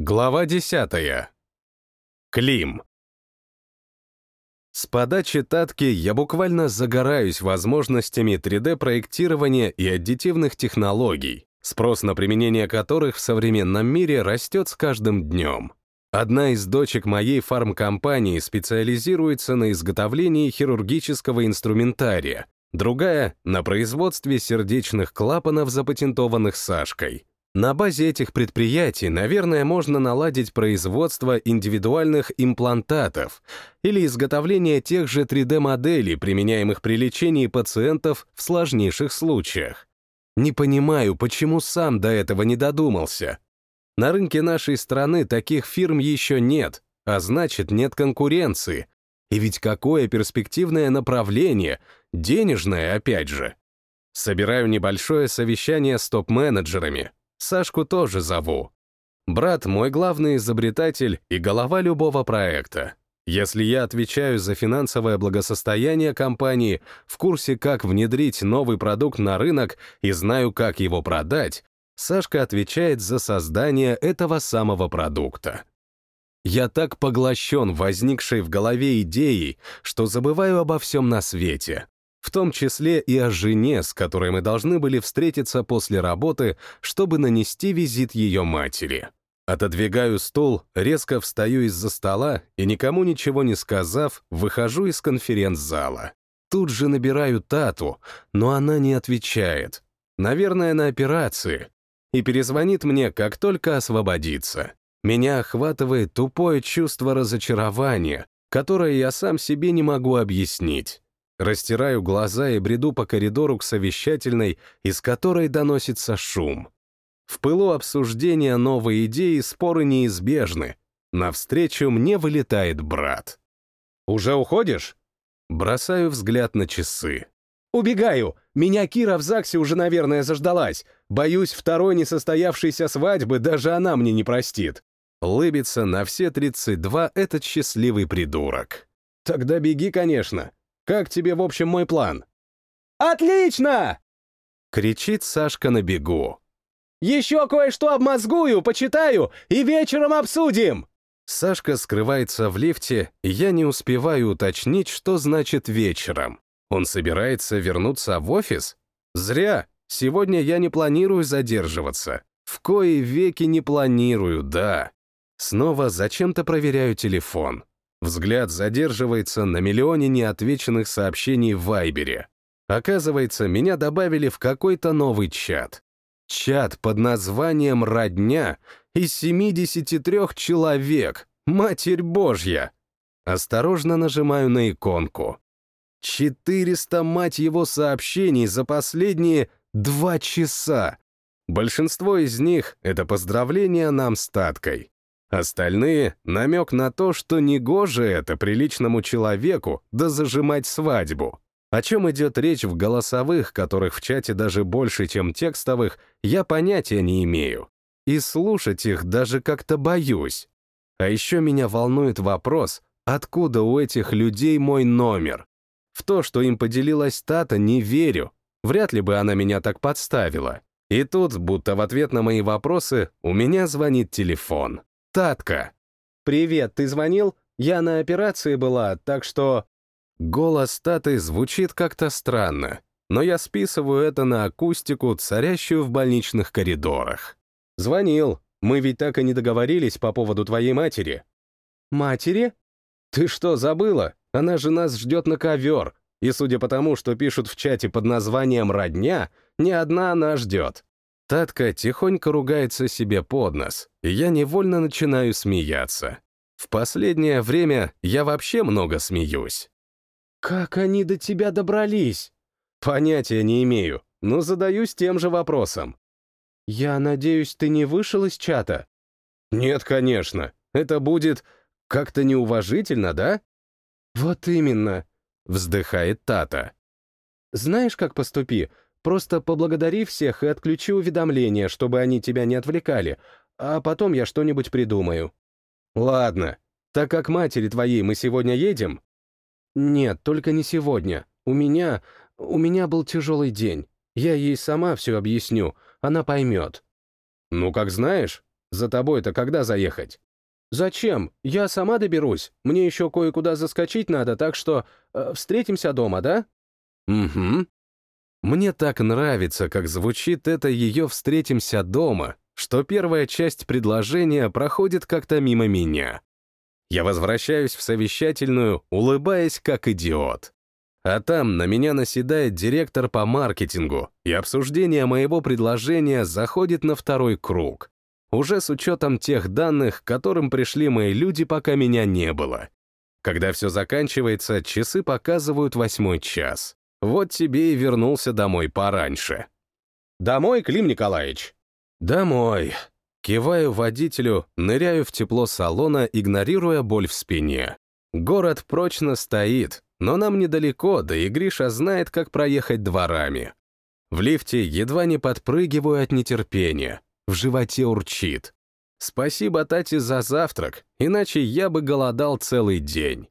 Глава 10. Клим. С подачи Татки я буквально загораюсь возможностями 3D-проектирования и аддитивных технологий, спрос на применение которых в современном мире растет с каждым днем. Одна из дочек моей фармкомпании специализируется на изготовлении хирургического инструментария, другая — на производстве сердечных клапанов, запатентованных Сашкой. На базе этих предприятий, наверное, можно наладить производство индивидуальных имплантатов или изготовление тех же 3D-моделей, применяемых при лечении пациентов в сложнейших случаях. Не понимаю, почему сам до этого не додумался. На рынке нашей страны таких фирм еще нет, а значит, нет конкуренции. И ведь какое перспективное направление, денежное опять же. Собираю небольшое совещание с топ-менеджерами, Сашку тоже зову. Брат — мой главный изобретатель и голова любого проекта. Если я отвечаю за финансовое благосостояние компании, в курсе, как внедрить новый продукт на рынок и знаю, как его продать, Сашка отвечает за создание этого самого продукта. Я так поглощен возникшей в голове идеей, что забываю обо всем на свете в том числе и о жене, с которой мы должны были встретиться после работы, чтобы нанести визит ее матери. Отодвигаю стул, резко встаю из-за стола и, никому ничего не сказав, выхожу из конференц-зала. Тут же набираю Тату, но она не отвечает. Наверное, на операции. И перезвонит мне, как только освободится. Меня охватывает тупое чувство разочарования, которое я сам себе не могу объяснить. Растираю глаза и бреду по коридору к совещательной, из которой доносится шум. В пылу обсуждения новой идеи споры неизбежны. Навстречу мне вылетает брат. «Уже уходишь?» Бросаю взгляд на часы. «Убегаю! Меня Кира в ЗАГСе уже, наверное, заждалась. Боюсь, второй несостоявшейся свадьбы даже она мне не простит». Лыбится на все 32 этот счастливый придурок. «Тогда беги, конечно. Как тебе, в общем, мой план?» «Отлично!» — кричит Сашка на бегу. «Еще кое-что обмозгую, почитаю и вечером обсудим!» Сашка скрывается в лифте, и я не успеваю уточнить, что значит вечером. Он собирается вернуться в офис? Зря. Сегодня я не планирую задерживаться. В кои веки не планирую, да. Снова зачем-то проверяю телефон. Взгляд задерживается на миллионе неотвеченных сообщений в Вайбере. Оказывается, меня добавили в какой-то новый чат. Чат под названием «Родня» из 73 человек. Матерь Божья! Осторожно нажимаю на иконку. 400, мать его, сообщений за последние два часа. Большинство из них — это поздравления нам с Таткой. Остальные — намек на то, что негоже это приличному человеку да зажимать свадьбу. О чем идет речь в голосовых, которых в чате даже больше, чем текстовых, я понятия не имею. И слушать их даже как-то боюсь. А еще меня волнует вопрос, откуда у этих людей мой номер. В то, что им поделилась Тата, не верю. Вряд ли бы она меня так подставила. И тут, будто в ответ на мои вопросы, у меня звонит телефон. Татка. «Привет, ты звонил? Я на операции была, так что...» Голос Таты звучит как-то странно, но я списываю это на акустику, царящую в больничных коридорах. «Звонил. Мы ведь так и не договорились по поводу твоей матери». «Матери? Ты что, забыла? Она же нас ждет на ковер, и судя по тому, что пишут в чате под названием «Родня», не одна она ждет. Татка тихонько ругается себе под нос, и я невольно начинаю смеяться. В последнее время я вообще много смеюсь. «Как они до тебя добрались?» «Понятия не имею, но задаюсь тем же вопросом». «Я надеюсь, ты не вышел из чата?» «Нет, конечно. Это будет как-то неуважительно, да?» «Вот именно», — вздыхает Тата. «Знаешь, как поступи? Просто поблагодари всех и отключи уведомления, чтобы они тебя не отвлекали, а потом я что-нибудь придумаю». «Ладно. Так как матери твоей мы сегодня едем?» «Нет, только не сегодня. У меня... у меня был тяжелый день. Я ей сама все объясню, она поймет». «Ну, как знаешь. За тобой-то когда заехать?» «Зачем? Я сама доберусь. Мне еще кое-куда заскочить надо, так что э, встретимся дома, да?» «Угу». Мне так нравится, как звучит это ее «встретимся дома», что первая часть предложения проходит как-то мимо меня. Я возвращаюсь в совещательную, улыбаясь как идиот. А там на меня наседает директор по маркетингу, и обсуждение моего предложения заходит на второй круг. Уже с учетом тех данных, к которым пришли мои люди, пока меня не было. Когда все заканчивается, часы показывают восьмой час. Вот тебе и вернулся домой пораньше. «Домой, Клим Николаевич?» «Домой». Киваю водителю, ныряю в тепло салона, игнорируя боль в спине. Город прочно стоит, но нам недалеко, да и Гриша знает, как проехать дворами. В лифте едва не подпрыгиваю от нетерпения. В животе урчит. Спасибо Тате за завтрак, иначе я бы голодал целый день.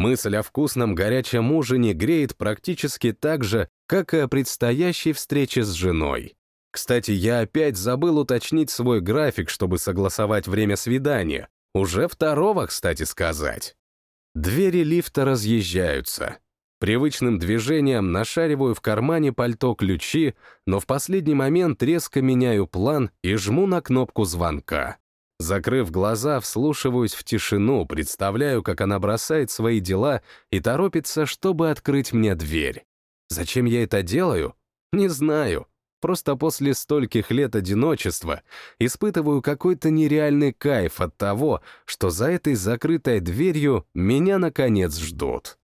Мысль о вкусном горячем ужине греет практически так же, как и о предстоящей встрече с женой. Кстати, я опять забыл уточнить свой график, чтобы согласовать время свидания. Уже второго, кстати сказать. Двери лифта разъезжаются. Привычным движением нашариваю в кармане пальто ключи, но в последний момент резко меняю план и жму на кнопку звонка. Закрыв глаза, вслушиваюсь в тишину, представляю, как она бросает свои дела и торопится, чтобы открыть мне дверь. Зачем я это делаю? Не знаю. Просто после стольких лет одиночества испытываю какой-то нереальный кайф от того, что за этой закрытой дверью меня, наконец, ждут.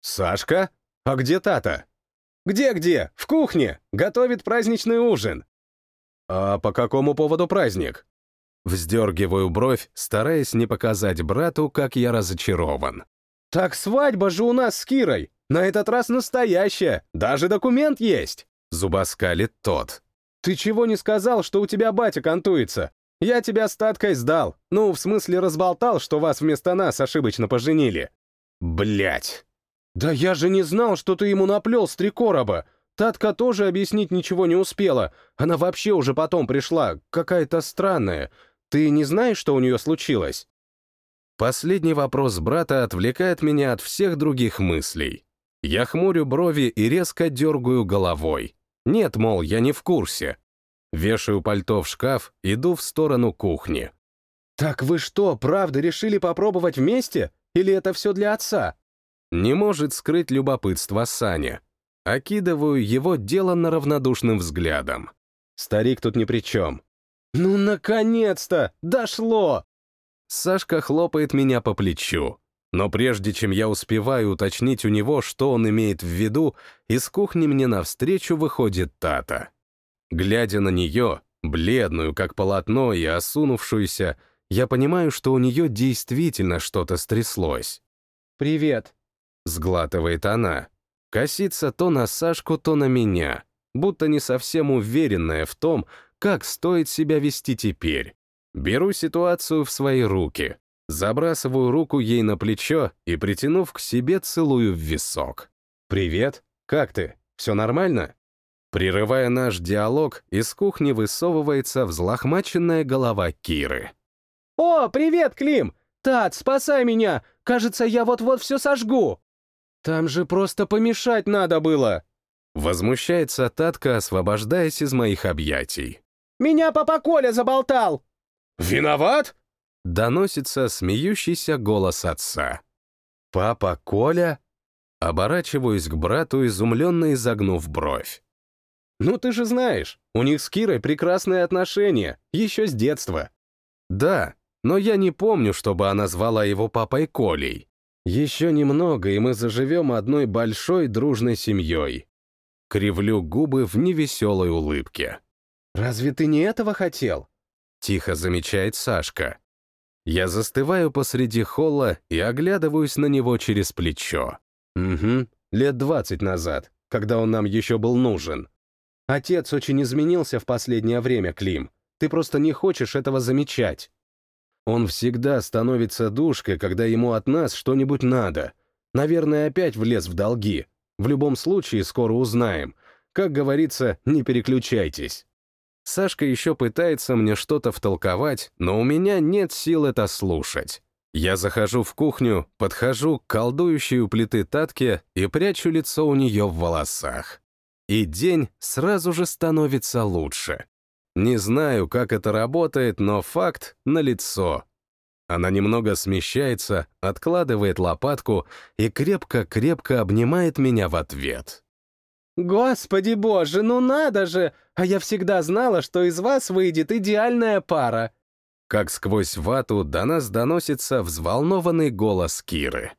«Сашка? А где Тата?» «Где-где? В кухне! Готовит праздничный ужин!» «А по какому поводу праздник?» Вздергиваю бровь, стараясь не показать брату, как я разочарован. «Так свадьба же у нас с Кирой! На этот раз настоящая! Даже документ есть!» Зубоскалит тот. «Ты чего не сказал, что у тебя батя контуется? Я тебя статкой сдал. Ну, в смысле, разболтал, что вас вместо нас ошибочно поженили». Блять. «Да я же не знал, что ты ему наплел с три короба. Татка тоже объяснить ничего не успела. Она вообще уже потом пришла, какая-то странная. Ты не знаешь, что у нее случилось?» Последний вопрос брата отвлекает меня от всех других мыслей. Я хмурю брови и резко дергаю головой. Нет, мол, я не в курсе. Вешаю пальто в шкаф, иду в сторону кухни. «Так вы что, правда решили попробовать вместе? Или это все для отца?» Не может скрыть любопытство Саня. Окидываю его деланно равнодушным взглядом. Старик тут ни при чем. «Ну, наконец-то! Дошло!» Сашка хлопает меня по плечу. Но прежде чем я успеваю уточнить у него, что он имеет в виду, из кухни мне навстречу выходит Тата. Глядя на нее, бледную, как полотно, и осунувшуюся, я понимаю, что у нее действительно что-то стряслось. «Привет», — сглатывает она. Косится то на Сашку, то на меня, будто не совсем уверенная в том, как стоит себя вести теперь. Беру ситуацию в свои руки, забрасываю руку ей на плечо и, притянув к себе, целую в висок. «Привет, как ты? Все нормально?» Прерывая наш диалог, из кухни высовывается взлохмаченная голова Киры. «О, привет, Клим! Тат, спасай меня! Кажется, я вот-вот все сожгу!» «Там же просто помешать надо было!» Возмущается Татка, освобождаясь из моих объятий. «Меня папа Коля заболтал!» «Виноват?» Доносится смеющийся голос отца. «Папа Коля?» Оборачиваюсь к брату, изумленно изогнув бровь. «Ну ты же знаешь, у них с Кирой прекрасные отношения, еще с детства». «Да, но я не помню, чтобы она звала его папой Колей. Еще немного, и мы заживем одной большой дружной семьей. Кривлю губы в невеселой улыбке. «Разве ты не этого хотел?» Тихо замечает Сашка. Я застываю посреди холла и оглядываюсь на него через плечо. Угу, лет двадцать назад, когда он нам еще был нужен. Отец очень изменился в последнее время, Клим. Ты просто не хочешь этого замечать. Он всегда становится душкой, когда ему от нас что-нибудь надо. Наверное, опять влез в долги. В любом случае, скоро узнаем. Как говорится, не переключайтесь. Сашка еще пытается мне что-то втолковать, но у меня нет сил это слушать. Я захожу в кухню, подхожу к колдующей у плиты Татке и прячу лицо у нее в волосах. И день сразу же становится лучше. Не знаю, как это работает, но факт налицо. Она немного смещается, откладывает лопатку и крепко-крепко обнимает меня в ответ. «Господи боже, ну надо же! А я всегда знала, что из вас выйдет идеальная пара!» как сквозь вату до нас доносится взволнованный голос Киры.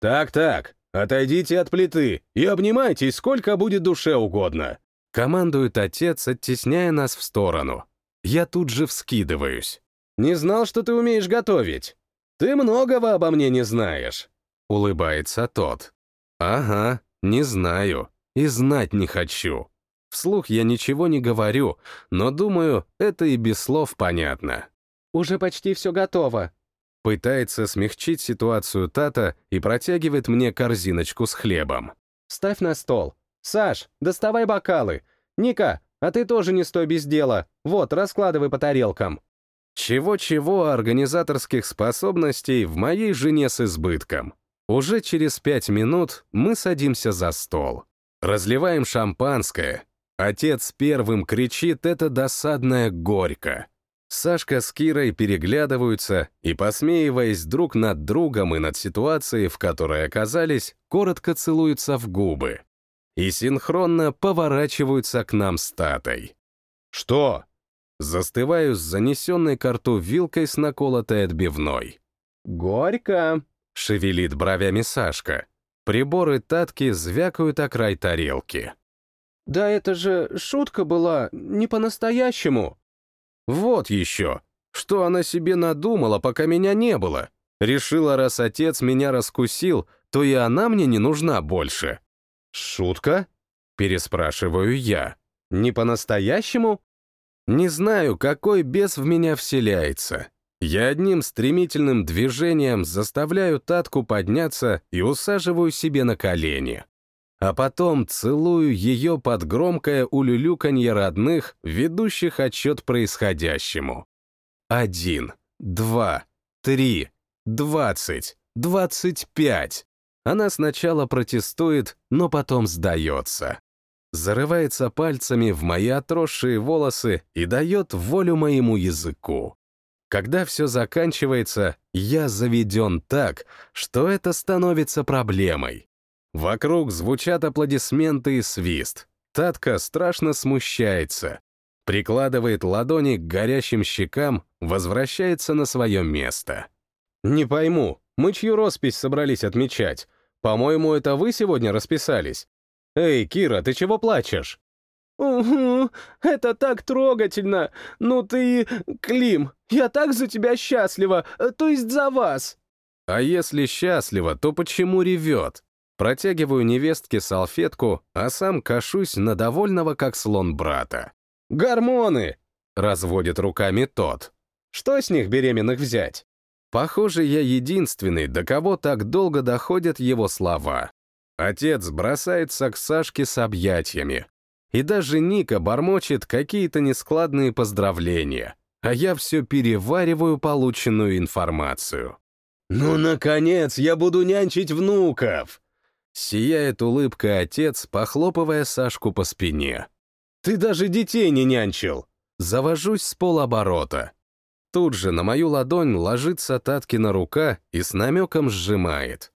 «Так-так, отойдите от плиты и обнимайтесь, сколько будет душе угодно», командует отец, оттесняя нас в сторону. Я тут же вскидываюсь. «Не знал, что ты умеешь готовить. Ты многого обо мне не знаешь», — улыбается тот. «Ага, не знаю и знать не хочу». Вслух я ничего не говорю, но думаю, это и без слов понятно. «Уже почти все готово». Пытается смягчить ситуацию Тата и протягивает мне корзиночку с хлебом. «Ставь на стол. Саш, доставай бокалы. Ника, а ты тоже не стой без дела. Вот, раскладывай по тарелкам». Чего-чего организаторских способностей в моей жене с избытком. Уже через пять минут мы садимся за стол. Разливаем шампанское. Отец первым кричит это досадное горько. Сашка с Кирой переглядываются и, посмеиваясь друг над другом и над ситуацией, в которой оказались, коротко целуются в губы и синхронно поворачиваются к нам статой. «Что?» Застываю с занесенной к рту вилкой с наколотой отбивной. «Горько», — шевелит бровями Сашка. Приборы Татки звякают о край тарелки. «Да это же шутка была, не по-настоящему», вот еще. Что она себе надумала, пока меня не было? Решила, раз отец меня раскусил, то и она мне не нужна больше. Шутка? Переспрашиваю я. Не по-настоящему? Не знаю, какой бес в меня вселяется. Я одним стремительным движением заставляю Татку подняться и усаживаю себе на колени а потом целую ее под громкое улюлюканье родных, ведущих отчет происходящему. Один, два, три, двадцать, двадцать пять. Она сначала протестует, но потом сдается. Зарывается пальцами в мои отросшие волосы и дает волю моему языку. Когда все заканчивается, я заведен так, что это становится проблемой. Вокруг звучат аплодисменты и свист. Татка страшно смущается. Прикладывает ладони к горящим щекам, возвращается на свое место. «Не пойму, мы чью роспись собрались отмечать? По-моему, это вы сегодня расписались? Эй, Кира, ты чего плачешь?» «Угу, это так трогательно. Ну ты, Клим, я так за тебя счастлива, то есть за вас». «А если счастлива, то почему ревет?» Протягиваю невестке салфетку, а сам кашусь на довольного как слон брата. «Гормоны!» — разводит руками тот. «Что с них беременных взять?» Похоже, я единственный, до кого так долго доходят его слова. Отец бросается к Сашке с объятиями. И даже Ника бормочет какие-то нескладные поздравления, а я все перевариваю полученную информацию. «Ну, наконец, я буду нянчить внуков!» Сияет улыбкой отец, похлопывая Сашку по спине. «Ты даже детей не нянчил!» Завожусь с полоборота. Тут же на мою ладонь ложится Таткина рука и с намеком сжимает.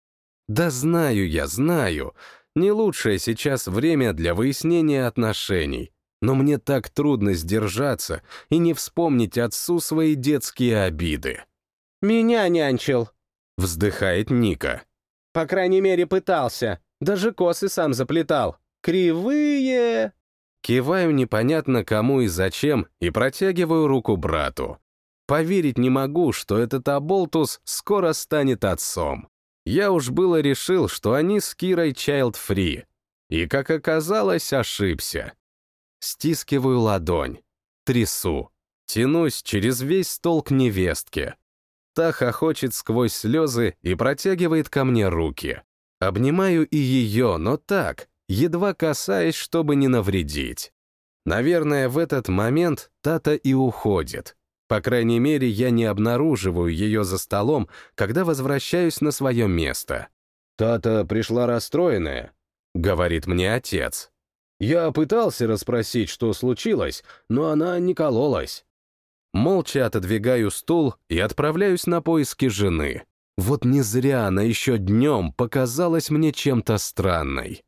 «Да знаю я, знаю. Не лучшее сейчас время для выяснения отношений. Но мне так трудно сдержаться и не вспомнить отцу свои детские обиды». «Меня нянчил», — вздыхает Ника. По крайней мере, пытался. Даже косы сам заплетал. Кривые... Киваю непонятно кому и зачем и протягиваю руку брату. Поверить не могу, что этот оболтус скоро станет отцом. Я уж было решил, что они с Кирой child-free. И, как оказалось, ошибся. Стискиваю ладонь. Трясу. Тянусь через весь стол к невестке. Та хохочет сквозь слезы и протягивает ко мне руки. Обнимаю и ее, но так, едва касаясь, чтобы не навредить. Наверное, в этот момент Тата и уходит. По крайней мере, я не обнаруживаю ее за столом, когда возвращаюсь на свое место. «Тата пришла расстроенная», — говорит мне отец. «Я пытался расспросить, что случилось, но она не кололась». Молча отодвигаю стул и отправляюсь на поиски жены. Вот не зря она еще днем показалась мне чем-то странной.